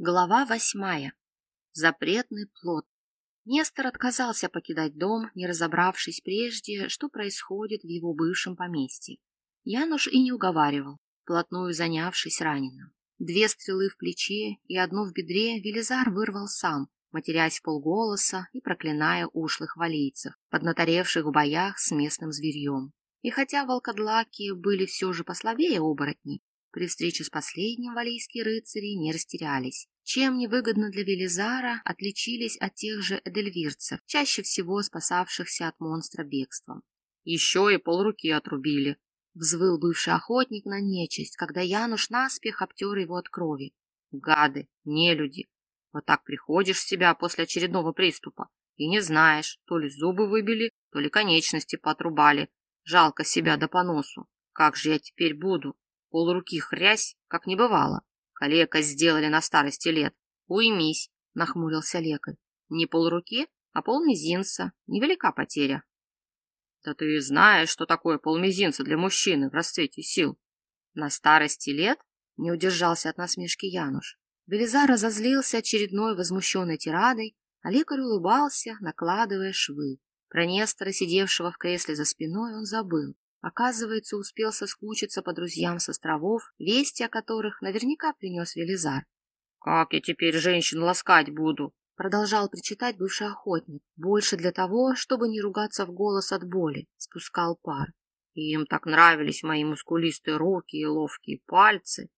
Глава восьмая. Запретный плод. Нестор отказался покидать дом, не разобравшись прежде, что происходит в его бывшем поместье. Януш и не уговаривал, плотную занявшись раненым. Две стрелы в плече и одну в бедре Велизар вырвал сам, матерясь полголоса и проклиная ушлых валийцев, поднаторевших в боях с местным зверьем. И хотя волкодлаки были все же послабее оборотней, при встрече с последним валийские рыцари не растерялись. Чем невыгодно для Велизара отличились от тех же эдельвирцев, чаще всего спасавшихся от монстра бегством. Еще и полруки отрубили. Взвыл бывший охотник на нечисть, когда Януш наспех обтер его от крови. Гады, нелюди. Вот так приходишь в себя после очередного приступа и не знаешь, то ли зубы выбили, то ли конечности потрубали. Жалко себя до поносу. Как же я теперь буду? Полруки хрясь, как не бывало. Калека сделали на старости лет. Уймись, нахмурился лекарь. Не полруки, а полмизинца. Невелика потеря. Да ты знаешь, что такое полмизинца для мужчины в расцвете сил. На старости лет не удержался от насмешки Януш. Белизар разозлился очередной возмущенной тирадой, а лекарь улыбался, накладывая швы. Про Нестора, сидевшего в кресле за спиной, он забыл. Оказывается, успел соскучиться по друзьям с островов, вести о которых наверняка принес Велизар. «Как я теперь женщин ласкать буду?» Продолжал причитать бывший охотник, больше для того, чтобы не ругаться в голос от боли, спускал пар. Им так нравились мои мускулистые руки и ловкие пальцы.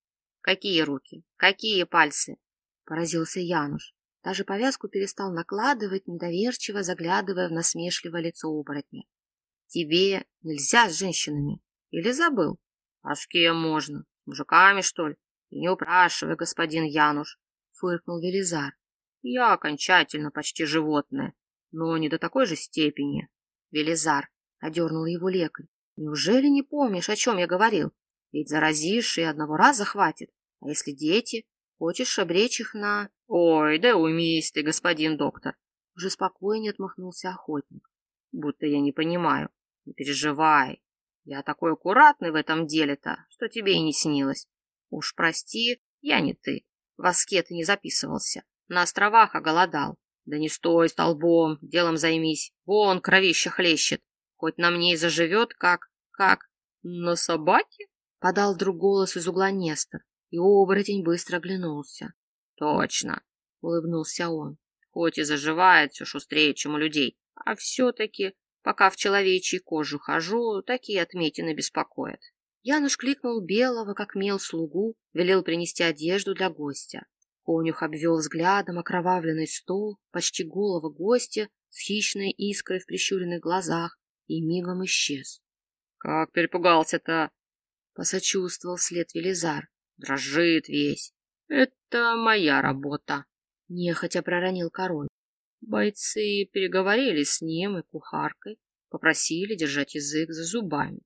Какие руки? Какие пальцы? Поразился Януш. Даже повязку перестал накладывать, недоверчиво заглядывая в насмешливое лицо оборотня. Тебе нельзя с женщинами. Или забыл? А с кем можно? С мужиками, что ли? И не упрашивай, господин Януш, фыркнул Велизар. Я окончательно почти животное, но не до такой же степени. Велизар, одернул его лекарь. Неужели не помнишь, о чем я говорил? Ведь заразишь и одного раза хватит. А если дети? Хочешь обречь их на... Ой, да уймись ты, господин доктор. Уже спокойнее отмахнулся охотник. Будто я не понимаю. Не переживай. Я такой аккуратный в этом деле-то, что тебе и не снилось. Уж прости, я не ты. В воске ты не записывался. На островах оголодал. Да не стой столбом, делом займись. Вон кровище хлещет. Хоть на мне и заживет, как... как... на собаке? Подал вдруг голос из угла Нестор, и оборотень быстро оглянулся. Точно, улыбнулся он. Хоть и заживает все шустрее, чем у людей, а все-таки Пока в человечьей кожу хожу, такие отметины беспокоят. Януш кликнул белого, как мел, слугу, велел принести одежду для гостя. Конюх обвел взглядом окровавленный стол, почти голого гостя с хищной искрой в прищуренных глазах и мигом исчез. — Как перепугался-то! — посочувствовал след Велизар. — Дрожит весь. — Это моя работа, — нехотя проронил король. Бойцы переговорили с ним и кухаркой, попросили держать язык за зубами.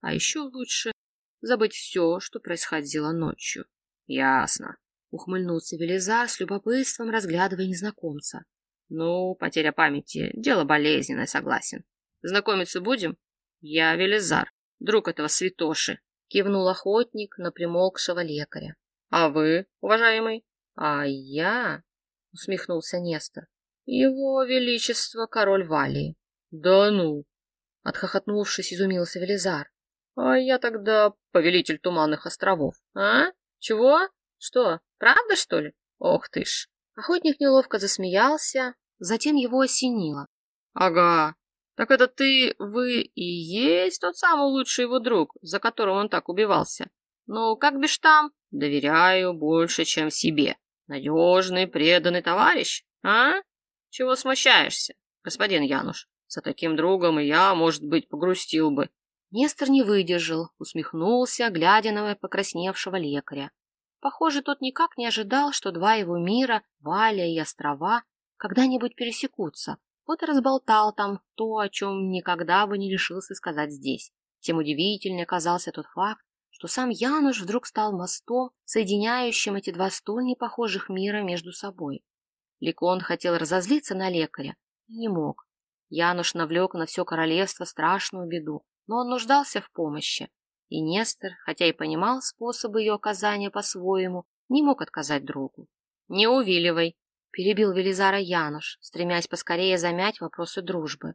А еще лучше забыть все, что происходило ночью. — Ясно, — ухмыльнулся Велизар с любопытством, разглядывая незнакомца. — Ну, потеря памяти — дело болезненное, согласен. Знакомиться будем? Я Велизар, друг этого святоши, — кивнул охотник на примолкшего лекаря. — А вы, уважаемый? — А я... — усмехнулся Нестор. Его Величество король Валии. Да ну! Отхохотнувшись, изумился Велизар. А я тогда повелитель Туманных островов. А? Чего? Что, правда, что ли? Ох ты ж! Охотник неловко засмеялся, затем его осенило. Ага, так это ты, вы и есть тот самый лучший его друг, за которым он так убивался. Ну, как бишь там? Доверяю больше, чем себе. Надежный, преданный товарищ, а? Чего смущаешься, господин Януш? За таким другом и я, может быть, погрустил бы. Нестор не выдержал, усмехнулся, глядя на покрасневшего лекаря. Похоже, тот никак не ожидал, что два его мира, Валя и острова, когда-нибудь пересекутся. Вот и разболтал там то, о чем никогда бы не решился сказать здесь. Тем удивительнее оказался тот факт, что сам Януш вдруг стал мостом, соединяющим эти два столь непохожих мира между собой. Ликон хотел разозлиться на лекаря и не мог. Януш навлек на все королевство страшную беду, но он нуждался в помощи. И Нестор, хотя и понимал способы ее оказания по-своему, не мог отказать другу. Не увиливай, перебил Велизара Януш, стремясь поскорее замять вопросы дружбы.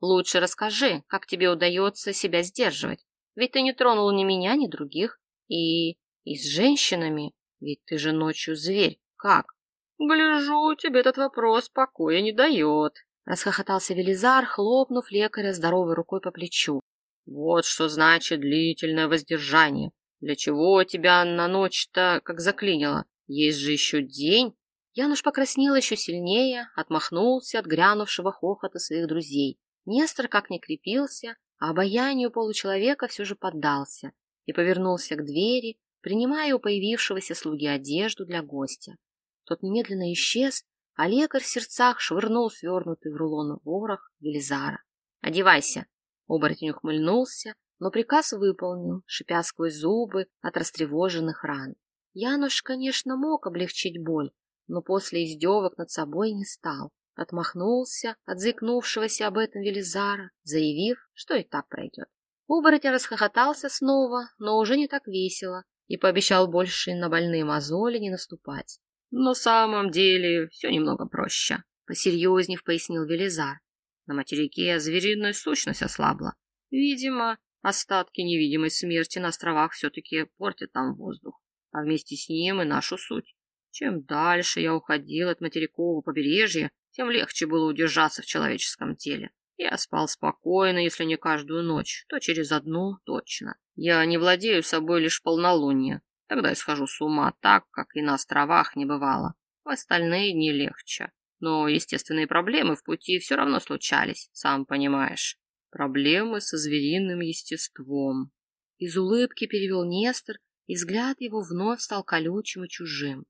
Лучше расскажи, как тебе удается себя сдерживать, ведь ты не тронул ни меня, ни других. И... и с женщинами, ведь ты же ночью зверь, как? Гляжу, тебе этот вопрос покоя не дает, расхохотался Велизар, хлопнув лекаря здоровой рукой по плечу. Вот что значит длительное воздержание. Для чего тебя на ночь-то как заклинило? Есть же еще день. Януш покраснел еще сильнее, отмахнулся от грянувшего хохота своих друзей. Нестор как не крепился, а обаянию получеловека все же поддался и повернулся к двери, принимая у появившегося слуги одежду для гостя. Тот немедленно исчез, а лекарь в сердцах швырнул свернутый в рулон ворох Велизара. «Одевайся!» Оборотень ухмыльнулся, но приказ выполнил, шипя сквозь зубы от растревоженных ран. Януш, конечно, мог облегчить боль, но после издевок над собой не стал. Отмахнулся от заикнувшегося об этом Велизара, заявив, что и так пройдет. Оборотень расхохотался снова, но уже не так весело, и пообещал больше на больные мозоли не наступать. «На самом деле все немного проще», — посерьезнев пояснил Велизар. На материке звериная сущность ослабла. Видимо, остатки невидимой смерти на островах все-таки портят там воздух, а вместе с ним и нашу суть. Чем дальше я уходил от материкового побережья, тем легче было удержаться в человеческом теле. Я спал спокойно, если не каждую ночь, то через одну точно. Я не владею собой лишь полнолуние. Тогда я схожу с ума так, как и на островах не бывало. В остальные дни легче. Но естественные проблемы в пути все равно случались, сам понимаешь. Проблемы со звериным естеством. Из улыбки перевел Нестор, и взгляд его вновь стал колючим и чужим.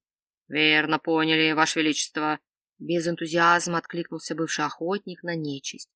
«Верно поняли, Ваше Величество!» Без энтузиазма откликнулся бывший охотник на нечисть.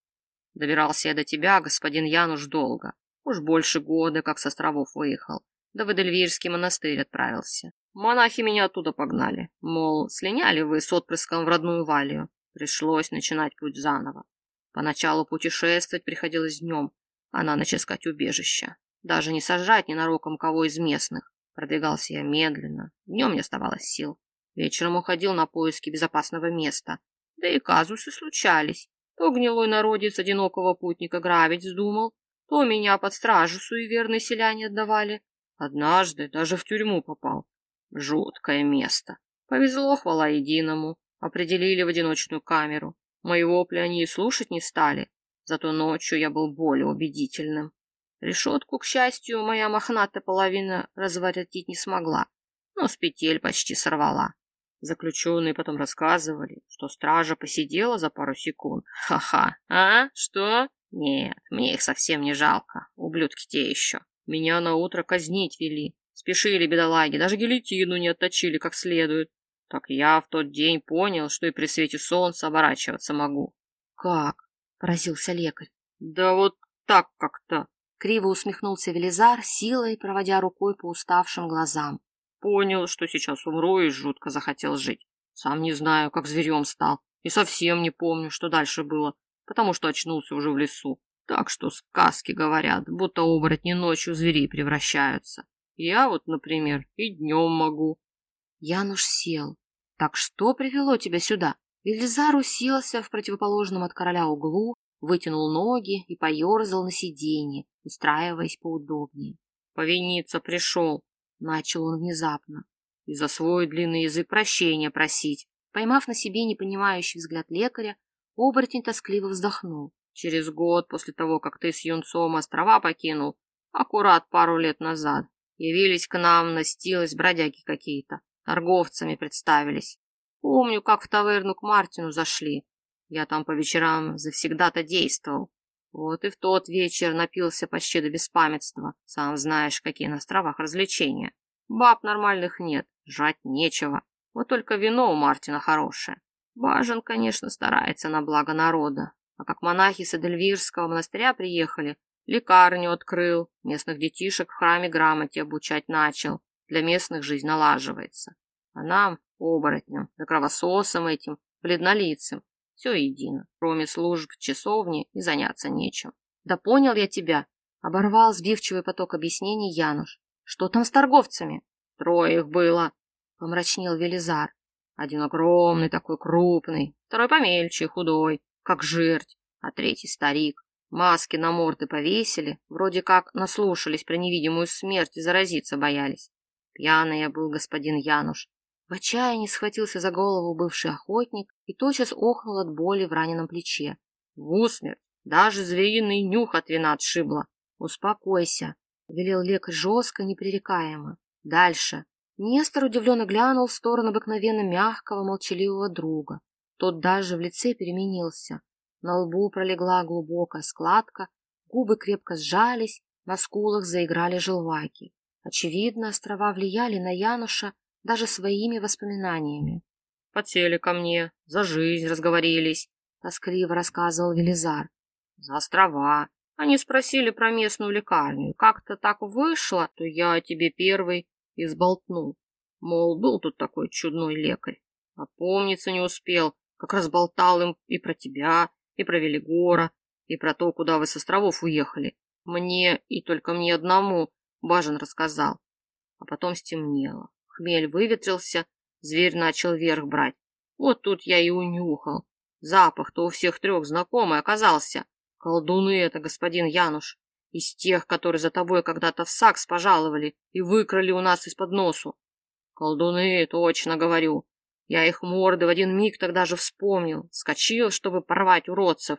Добирался я до тебя, господин Януш, долго. Уж больше года, как с островов выехал. Да в Эдельвирский монастырь отправился. Монахи меня оттуда погнали. Мол, слиняли вы с отпрыском в родную Валию. Пришлось начинать путь заново. Поначалу путешествовать приходилось днем, а на ночь искать убежище. Даже не сажать ненароком кого из местных. Продвигался я медленно. Днем не оставалось сил. Вечером уходил на поиски безопасного места. Да и казусы случались. То гнилой народец одинокого путника грабить вздумал, то меня под стражу суеверные селяне отдавали. Однажды даже в тюрьму попал. Жуткое место. Повезло, хвала единому. Определили в одиночную камеру. Мои вопли они и слушать не стали. Зато ночью я был более убедительным. Решетку, к счастью, моя мохнатая половина разворотить не смогла, но с петель почти сорвала. Заключенные потом рассказывали, что стража посидела за пару секунд. Ха-ха. А? Что? Нет, мне их совсем не жалко. Ублюдки те еще. Меня на утро казнить вели. Спешили бедолаги, даже гильотину не отточили как следует. Так я в тот день понял, что и при свете солнца оборачиваться могу. Как? Поразился лекарь. Да вот так как-то. Криво усмехнулся Велизар, силой проводя рукой по уставшим глазам. Понял, что сейчас умру и жутко захотел жить. Сам не знаю, как зверем стал. И совсем не помню, что дальше было, потому что очнулся уже в лесу. Так что сказки говорят, будто оборотни ночью зверей превращаются. Я вот, например, и днем могу. Януш сел. Так что привело тебя сюда? Велизар уселся в противоположном от короля углу, вытянул ноги и поерзал на сиденье, устраиваясь поудобнее. Повиниться пришел, Начал он внезапно. И за свой длинный язык прощения просить. Поймав на себе непонимающий взгляд лекаря, оборотень тоскливо вздохнул. Через год после того, как ты с юнцом острова покинул, аккурат пару лет назад, явились к нам, настилось бродяги какие-то, торговцами представились. Помню, как в таверну к Мартину зашли. Я там по вечерам завсегда-то действовал. Вот и в тот вечер напился почти до беспамятства. Сам знаешь, какие на островах развлечения. Баб нормальных нет, жать нечего. Вот только вино у Мартина хорошее. Бажен, конечно, старается на благо народа. А как монахи с Эдельвирского монастыря приехали, лекарню открыл, местных детишек в храме грамоте обучать начал. Для местных жизнь налаживается. А нам, оборотням, да кровососам этим, бледнолицым, все едино, кроме служб часовни и заняться нечем. Да понял я тебя, оборвал сбивчивый поток объяснений Януш. Что там с торговцами? Трое их было, помрачнел Велизар. Один огромный такой крупный, второй помельче, худой, как жерть, а третий старик. Маски на морды повесили, вроде как наслушались про невидимую смерть и заразиться боялись. Пьяный я был господин Януш. В отчаянии схватился за голову бывший охотник и тотчас охнул от боли в раненом плече. В усмерть даже звериный нюх от вина отшибло. Успокойся, велел лекарь жестко, непререкаемо. Дальше. Нестор удивленно глянул в сторону обыкновенно мягкого, молчаливого друга. Тот даже в лице переменился. На лбу пролегла глубокая складка, губы крепко сжались, на скулах заиграли желваки. Очевидно, острова влияли на Януша даже своими воспоминаниями. «Потели ко мне, за жизнь разговорились», — тоскливо рассказывал Велизар. «За острова. Они спросили про местную лекарню. Как-то так вышло, то я тебе первый и сболтнул. Мол, был тут такой чудной лекарь. А помниться не успел, как раз болтал им и про тебя, и про Велигора, и про то, куда вы с островов уехали. Мне и только мне одному Бажен рассказал. А потом стемнело. Хмель выветрился, зверь начал вверх брать. Вот тут я и унюхал. Запах-то у всех трех знакомый оказался. Колдуны это, господин Януш. Из тех, которые за тобой когда-то в сакс пожаловали и выкрали у нас из-под носу. Колдуны, точно говорю. Я их морды в один миг тогда же вспомнил, скочил, чтобы порвать уродцев.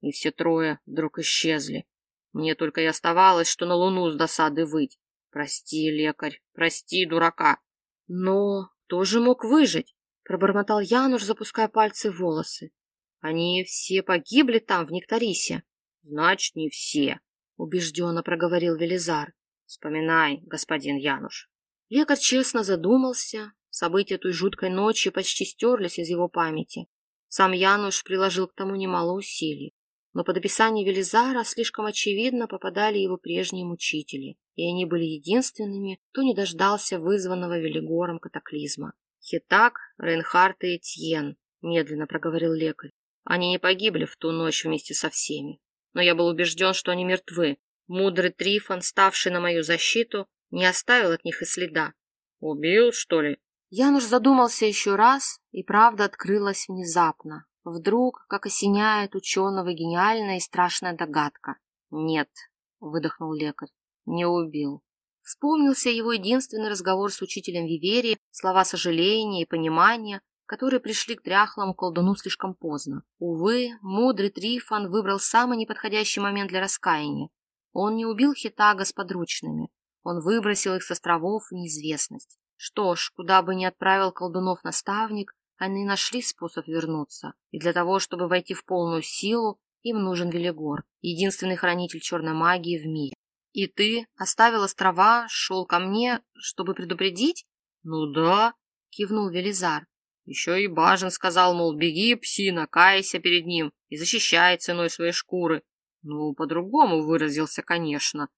И все трое вдруг исчезли. Мне только и оставалось, что на луну с досады выть. Прости, лекарь, прости, дурака. Но кто же мог выжить? Пробормотал Януш, запуская пальцы в волосы. Они все погибли там, в Нектарисе. Значит, не все, убежденно проговорил Велизар. Вспоминай, господин Януш. Лекарь честно задумался, События той жуткой ночи почти стерлись из его памяти. Сам Януш приложил к тому немало усилий. Но под описание Велизара слишком очевидно попадали его прежние мучители, и они были единственными, кто не дождался вызванного Велигором катаклизма. «Хитак, Рейнхард и Этьен», — медленно проговорил лекарь. «Они не погибли в ту ночь вместе со всеми. Но я был убежден, что они мертвы. Мудрый Трифон, ставший на мою защиту, не оставил от них и следа. «Убил, что ли?» Януш задумался еще раз, и правда открылась внезапно. Вдруг, как осеняет ученого гениальная и страшная догадка. «Нет», — выдохнул лекарь, — «не убил». Вспомнился его единственный разговор с учителем Виверии, слова сожаления и понимания, которые пришли к дряхлому колдуну слишком поздно. Увы, мудрый Трифон выбрал самый неподходящий момент для раскаяния. Он не убил Хитага с подручными, он выбросил их с островов в неизвестность. Что ж, куда бы ни отправил колдунов наставник, они нашли способ вернуться, и для того, чтобы войти в полную силу, им нужен Велигор, единственный хранитель черной магии в мире. И ты оставил острова, шел ко мне, чтобы предупредить? Ну да, кивнул Велизар. Еще и Бажен сказал, мол, беги, псина, кайся перед ним и защищай ценой своей шкуры. Ну, по-другому выразился, конечно.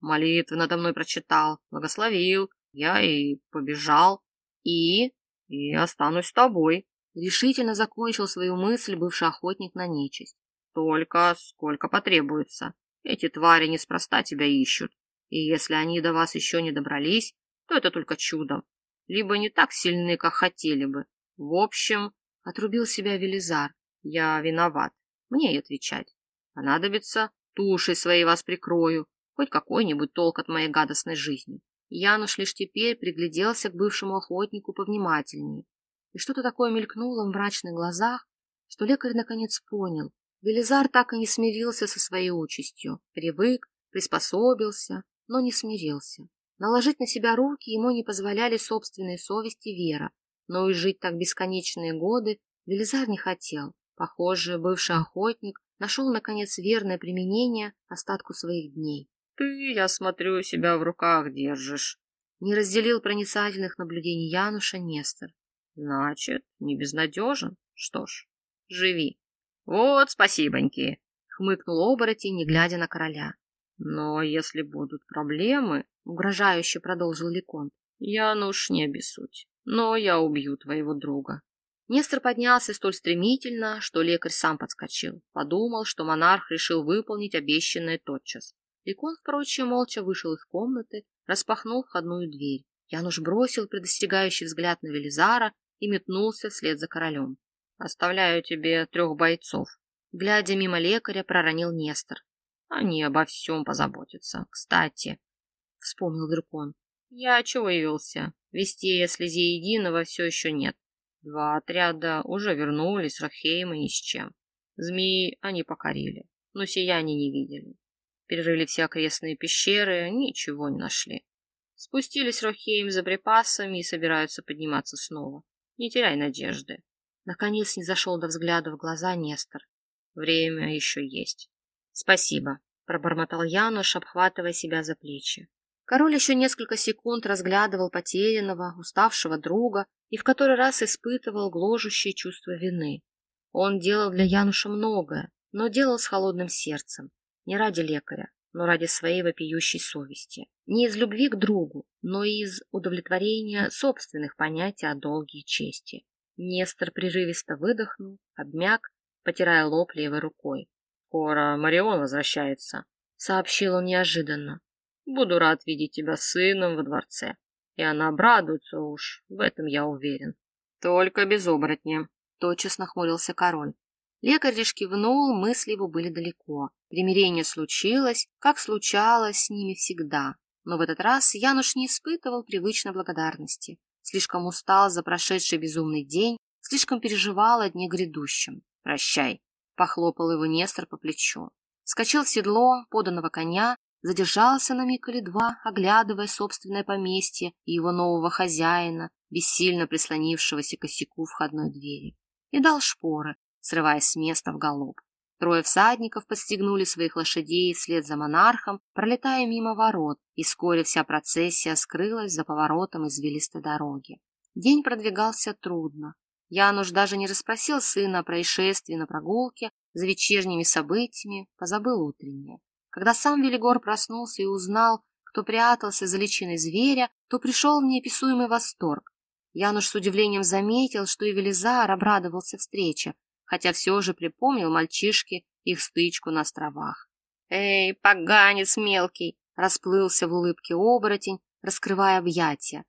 Молитвы надо мной прочитал, благословил, я и побежал, и... и останусь с тобой. Решительно закончил свою мысль бывший охотник на нечисть. Только сколько потребуется. Эти твари неспроста тебя ищут. И если они до вас еще не добрались, то это только чудом. Либо не так сильны, как хотели бы. В общем, отрубил себя Велизар. Я виноват. Мне и отвечать. Понадобится, тушей своей вас прикрою. Хоть какой-нибудь толк от моей гадостной жизни. Януш лишь теперь пригляделся к бывшему охотнику повнимательнее. И что-то такое мелькнуло в мрачных глазах, что лекарь наконец понял. Велизар так и не смирился со своей участью. Привык, приспособился, но не смирился. Наложить на себя руки ему не позволяли собственные совести вера, но и жить так бесконечные годы Велизар не хотел. Похоже, бывший охотник нашел, наконец, верное применение остатку своих дней. Ты, я смотрю, себя в руках держишь. Не разделил проницательных наблюдений Януша Нестор. Значит, не безнадежен? Что ж, живи. Вот спасибоньки, хмыкнул оборотень, не глядя на короля. Но если будут проблемы, угрожающе продолжил Леконт, Януш, не обессудь, но я убью твоего друга. Нестор поднялся столь стремительно, что лекарь сам подскочил. Подумал, что монарх решил выполнить обещанное тотчас. Ликон, впрочем, молча вышел из комнаты, распахнул входную дверь. Януш бросил предостерегающий взгляд на Велизара и метнулся вслед за королем. «Оставляю тебе трех бойцов», — глядя мимо лекаря, проронил Нестор. «Они обо всем позаботятся. Кстати», — вспомнил дракон, — «я чего явился? Вести слези единого все еще нет. Два отряда уже вернулись Рахейма ни с чем. Змеи они покорили, но сияния не видели. Перерыли все окрестные пещеры, ничего не нашли. Спустились Рохеем за припасами и собираются подниматься снова. Не теряй надежды. Наконец не зашел до взгляда в глаза Нестор. Время еще есть. Спасибо, пробормотал Януш, обхватывая себя за плечи. Король еще несколько секунд разглядывал потерянного, уставшего друга и в который раз испытывал гложущее чувство вины. Он делал для Януша многое, но делал с холодным сердцем. Не ради лекаря, но ради своей вопиющей совести. Не из любви к другу, но из удовлетворения собственных понятий о долге и чести. Нестор прерывисто выдохнул, обмяк, потирая лоб левой рукой. «Скоро Марион возвращается», — сообщил он неожиданно. «Буду рад видеть тебя сыном во дворце. И она обрадуется уж, в этом я уверен. Только без оборотня», — тотчас нахмурился король. Лекарь лишь кивнул, мысли его были далеко. Примирение случилось, как случалось с ними всегда. Но в этот раз Януш не испытывал привычной благодарности. Слишком устал за прошедший безумный день, слишком переживал о дне грядущем. «Прощай», — похлопал его Нестор по плечу. Скочил в седло поданного коня, задержался на миг или два, оглядывая собственное поместье и его нового хозяина, бессильно прислонившегося к косяку входной двери, и дал шпоры, срываясь с места в галоп. Трое всадников подстегнули своих лошадей вслед за монархом, пролетая мимо ворот, и вскоре вся процессия скрылась за поворотом извилистой дороги. День продвигался трудно. Януш даже не расспросил сына о происшествии на прогулке, за вечерними событиями позабыл утреннее. Когда сам Велигор проснулся и узнал, кто прятался за личиной зверя, то пришел в неописуемый восторг. Януш с удивлением заметил, что и Велизар обрадовался встрече, хотя все же припомнил мальчишке их стычку на островах. «Эй, поганец мелкий!» — расплылся в улыбке оборотень, раскрывая объятия.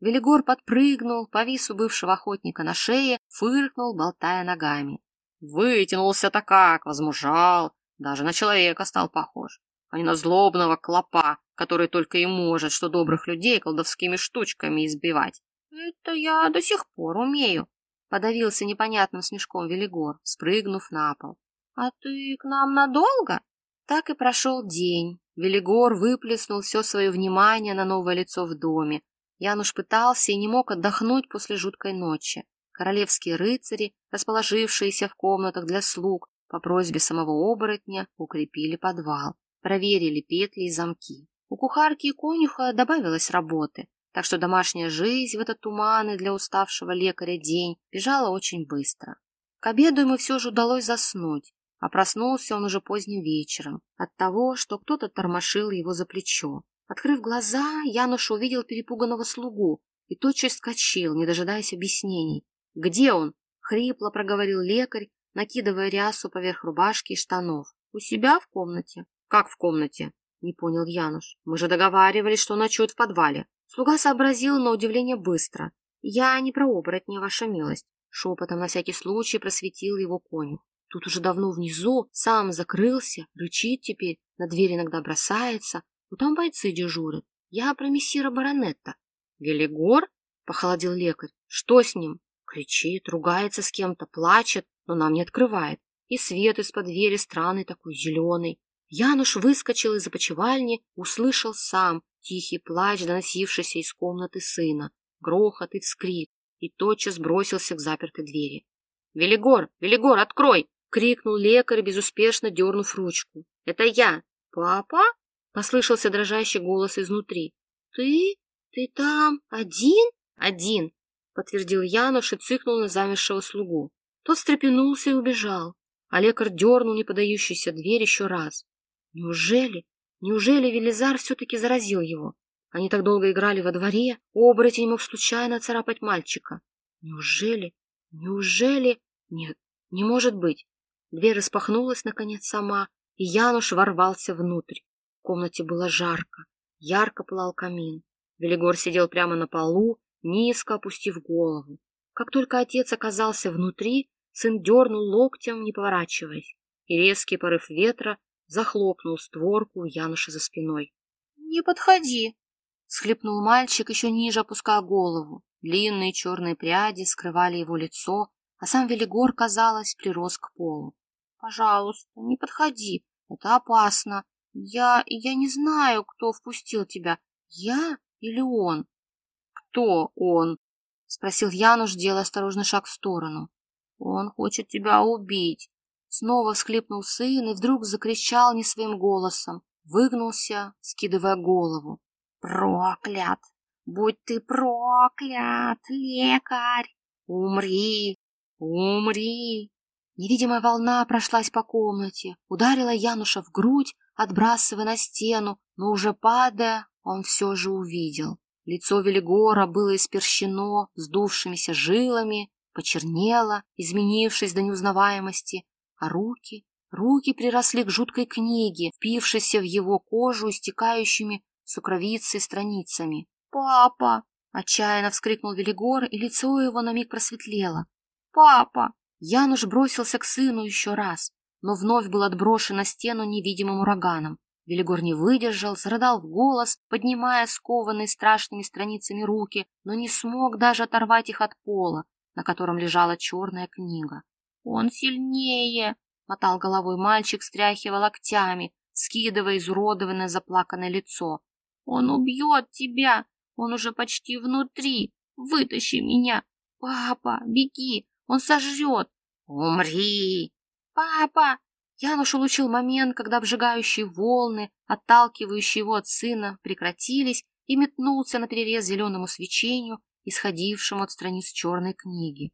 Велигор подпрыгнул, повис у бывшего охотника на шее, фыркнул, болтая ногами. Вытянулся-то как, возмужал, даже на человека стал похож, а не на злобного клопа, который только и может, что добрых людей колдовскими штучками избивать. Это я до сих пор умею, Подавился непонятным смешком Велигор, спрыгнув на пол. «А ты к нам надолго?» Так и прошел день. Велигор выплеснул все свое внимание на новое лицо в доме. Януш пытался и не мог отдохнуть после жуткой ночи. Королевские рыцари, расположившиеся в комнатах для слуг, по просьбе самого оборотня укрепили подвал, проверили петли и замки. У кухарки и конюха добавилось работы так что домашняя жизнь в этот туманный для уставшего лекаря день бежала очень быстро. К обеду ему все же удалось заснуть, а проснулся он уже поздним вечером от того, что кто-то тормошил его за плечо. Открыв глаза, Януш увидел перепуганного слугу и тотчас скочил, не дожидаясь объяснений. «Где он?» — хрипло проговорил лекарь, накидывая рясу поверх рубашки и штанов. «У себя в комнате?» «Как в комнате?» — не понял Януш. «Мы же договаривались, что ночует в подвале». Слуга сообразил на удивление быстро. «Я не про оборотня, ваша милость», — шепотом на всякий случай просветил его конюх. Тут уже давно внизу, сам закрылся, рычит теперь, на дверь иногда бросается, но там бойцы дежурят. Я про мессира баронетта. Велигор? Похолодел лекарь. Что с ним? Кричит, ругается с кем-то, плачет, но нам не открывает. И свет из-под двери странный такой, зеленый. Януш выскочил из опочивальни, услышал сам, тихий плач, доносившийся из комнаты сына, грохот и вскрик, и тотчас бросился к запертой двери. «Велигор! Велигор, открой!» — крикнул лекарь, безуспешно дернув ручку. «Это я!» «Папа?» — послышался дрожащий голос изнутри. «Ты? Ты там один?» «Один!» — подтвердил Януш и цыкнул на замершего слугу. Тот встрепенулся и убежал, а лекарь дернул неподающуюся дверь еще раз. Неужели Неужели Велизар все-таки заразил его? Они так долго играли во дворе, оборотень мог случайно царапать мальчика. Неужели? Неужели? Нет, не может быть. Дверь распахнулась, наконец, сама, и Януш ворвался внутрь. В комнате было жарко, ярко пылал камин. Велигор сидел прямо на полу, низко опустив голову. Как только отец оказался внутри, сын дернул локтем, не поворачиваясь, и резкий порыв ветра захлопнул створку Януша за спиной. — Не подходи! — схлепнул мальчик, еще ниже опуская голову. Длинные черные пряди скрывали его лицо, а сам Велигор, казалось, прирос к полу. — Пожалуйста, не подходи, это опасно. Я... я не знаю, кто впустил тебя, я или он? — Кто он? — спросил Януш, делая осторожный шаг в сторону. — Он хочет тебя убить. Снова всхлипнул сын и вдруг закричал не своим голосом, выгнулся, скидывая голову. «Проклят! Будь ты проклят, лекарь! Умри! Умри!» Невидимая волна прошлась по комнате, ударила Януша в грудь, отбрасывая на стену, но уже падая, он все же увидел. Лицо Велигора было исперщено сдувшимися жилами, почернело, изменившись до неузнаваемости, а руки, руки приросли к жуткой книге, впившейся в его кожу истекающими сукровицей страницами. «Папа!» — отчаянно вскрикнул Велигор, и лицо его на миг просветлело. «Папа!» Януш бросился к сыну еще раз, но вновь был отброшен на стену невидимым ураганом. Велигор не выдержал, зарыдал в голос, поднимая скованные страшными страницами руки, но не смог даже оторвать их от пола, на котором лежала черная книга. «Он сильнее!» — мотал головой мальчик, стряхивая локтями, скидывая изуродованное заплаканное лицо. «Он убьет тебя! Он уже почти внутри! Вытащи меня! Папа, беги! Он сожрет!» «Умри!» «Папа!» Януш улучил момент, когда обжигающие волны, отталкивающие его от сына, прекратились, и метнулся на перерез зеленому свечению, исходившему от страниц черной книги.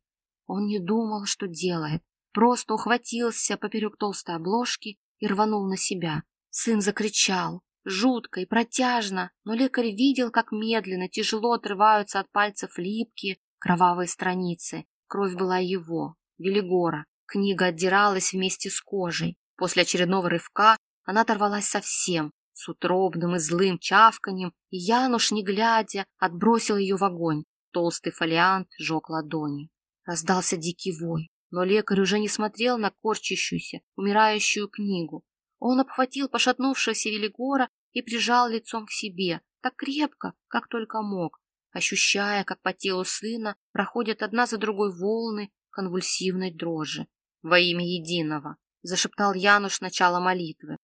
Он не думал, что делает, просто ухватился поперек толстой обложки и рванул на себя. Сын закричал, жутко и протяжно, но лекарь видел, как медленно, тяжело отрываются от пальцев липкие, кровавые страницы. Кровь была его, Велигора. Книга отдиралась вместе с кожей. После очередного рывка она оторвалась совсем, с утробным и злым чавканьем, и Януш, не глядя, отбросил ее в огонь. Толстый фолиант жег ладони. Раздался дикий вой, но лекарь уже не смотрел на корчащуюся, умирающую книгу. Он обхватил пошатнувшегося Велигора и прижал лицом к себе, так крепко, как только мог, ощущая, как по телу сына проходят одна за другой волны конвульсивной дрожи. «Во имя единого!» — зашептал Януш начало молитвы.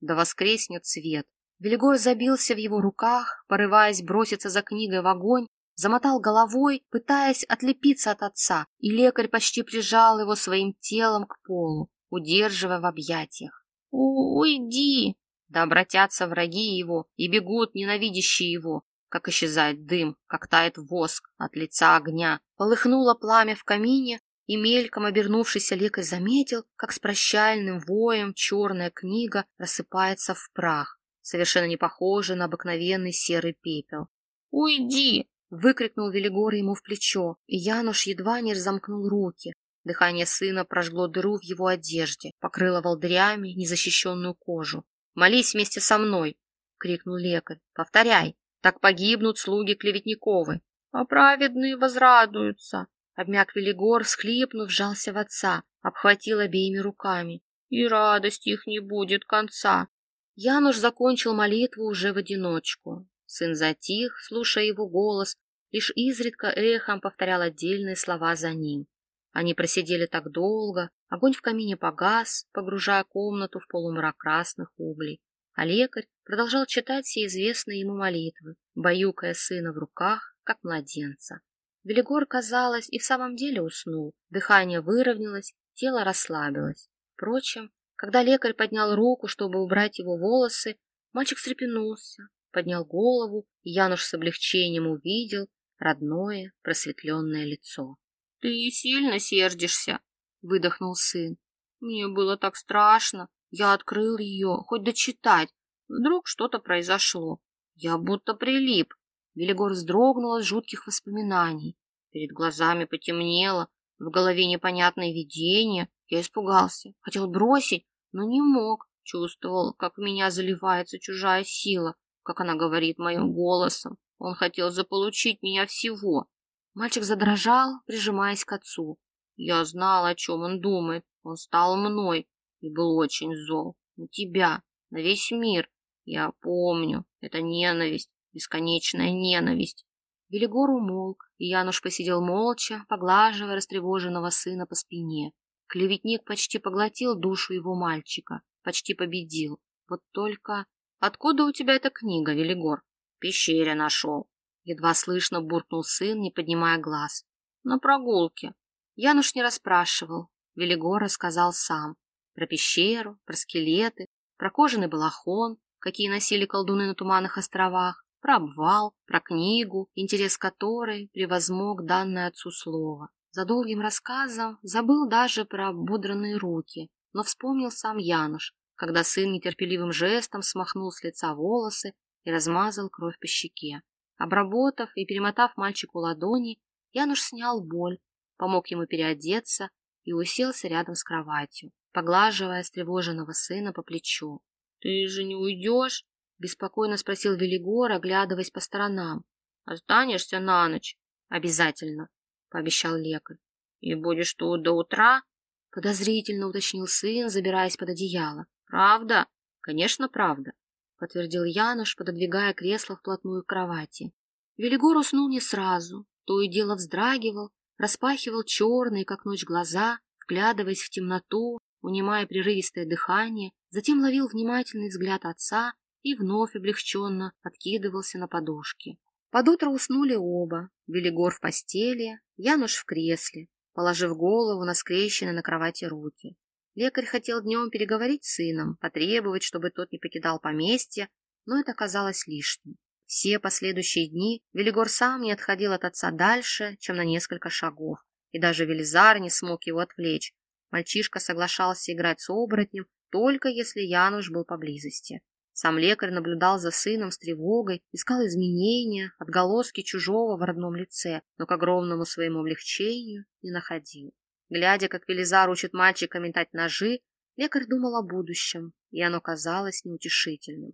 «Да воскреснет свет!» Велигор забился в его руках, порываясь броситься за книгой в огонь, замотал головой, пытаясь отлепиться от отца, и лекарь почти прижал его своим телом к полу, удерживая в объятиях. «Уйди!» Да обратятся враги его и бегут ненавидящие его, как исчезает дым, как тает воск от лица огня. Полыхнуло пламя в камине, и мельком обернувшийся лекарь заметил, как с прощальным воем черная книга рассыпается в прах, совершенно не похожий на обыкновенный серый пепел. «Уйди!» Выкрикнул Велигор ему в плечо, и Януш едва не разомкнул руки. Дыхание сына прожгло дыру в его одежде, покрыло волдырями незащищенную кожу. «Молись вместе со мной!» — крикнул лекарь. «Повторяй! Так погибнут слуги Клеветниковы!» «А праведные возрадуются!» Обмяк Велигор, всхлипнув, сжался в отца, обхватил обеими руками. «И радость их не будет конца!» Януш закончил молитву уже в одиночку. Сын затих, слушая его голос, лишь изредка эхом повторял отдельные слова за ним. Они просидели так долго, огонь в камине погас, погружая комнату в полумрак красных углей, а лекарь продолжал читать все известные ему молитвы, баюкая сына в руках, как младенца. Велигор, казалось, и в самом деле уснул, дыхание выровнялось, тело расслабилось. Впрочем, когда лекарь поднял руку, чтобы убрать его волосы, мальчик встрепенулся, поднял голову, и Януш с облегчением увидел родное просветленное лицо. — Ты сильно сердишься? — выдохнул сын. — Мне было так страшно. Я открыл ее, хоть дочитать. Вдруг что-то произошло. Я будто прилип. Велигор вздрогнул от жутких воспоминаний. Перед глазами потемнело, в голове непонятное видение. Я испугался, хотел бросить, но не мог. Чувствовал, как в меня заливается чужая сила, как она говорит моим голосом. Он хотел заполучить меня всего. Мальчик задрожал, прижимаясь к отцу. Я знал, о чем он думает. Он стал мной и был очень зол. На тебя, на весь мир. Я помню. Это ненависть, бесконечная ненависть. Велигор умолк, и Януш посидел молча, поглаживая растревоженного сына по спине. Клеветник почти поглотил душу его мальчика, почти победил. Вот только... Откуда у тебя эта книга, Велигор? Пещере нашел. Едва слышно буркнул сын, не поднимая глаз. На прогулке. Януш не расспрашивал. Велигор рассказал сам. Про пещеру, про скелеты, про кожаный балахон, какие носили колдуны на Туманных островах, про обвал, про книгу, интерес которой превозмог данное отцу слово. За долгим рассказом забыл даже про ободранные руки, но вспомнил сам Януш, когда сын нетерпеливым жестом смахнул с лица волосы и размазал кровь по щеке. Обработав и перемотав мальчику ладони, Януш снял боль, помог ему переодеться и уселся рядом с кроватью, поглаживая встревоженного сына по плечу. — Ты же не уйдешь? — беспокойно спросил Велигор, оглядываясь по сторонам. — Останешься на ночь? — Обязательно, — пообещал лекарь. — И будешь тут до утра? — подозрительно уточнил сын, забираясь под одеяло. — Правда? — Конечно, правда подтвердил Януш, пододвигая кресло вплотную к кровати. Велигор уснул не сразу, то и дело вздрагивал, распахивал черные, как ночь, глаза, вглядываясь в темноту, унимая прерывистое дыхание, затем ловил внимательный взгляд отца и вновь облегченно откидывался на подушки. Под утро уснули оба, Велигор в постели, Януш в кресле, положив голову на скрещенные на кровати руки. Лекарь хотел днем переговорить с сыном, потребовать, чтобы тот не покидал поместье, но это казалось лишним. Все последующие дни Велигор сам не отходил от отца дальше, чем на несколько шагов, и даже Велизар не смог его отвлечь. Мальчишка соглашался играть с оборотнем, только если Януш был поблизости. Сам лекарь наблюдал за сыном с тревогой, искал изменения, отголоски чужого в родном лице, но к огромному своему облегчению не находил. Глядя, как Велизар учит мальчика метать ножи, лекарь думал о будущем, и оно казалось неутешительным.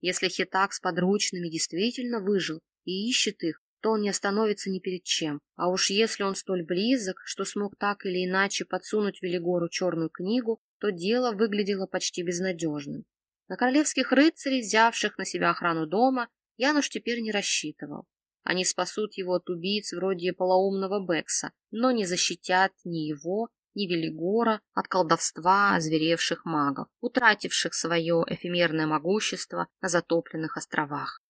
Если Хитак с подручными действительно выжил и ищет их, то он не остановится ни перед чем. А уж если он столь близок, что смог так или иначе подсунуть Велигору черную книгу, то дело выглядело почти безнадежным. На королевских рыцарей, взявших на себя охрану дома, Януш теперь не рассчитывал. Они спасут его от убийц вроде полоумного Бекса, но не защитят ни его, ни Велигора от колдовства озверевших магов, утративших свое эфемерное могущество на затопленных островах.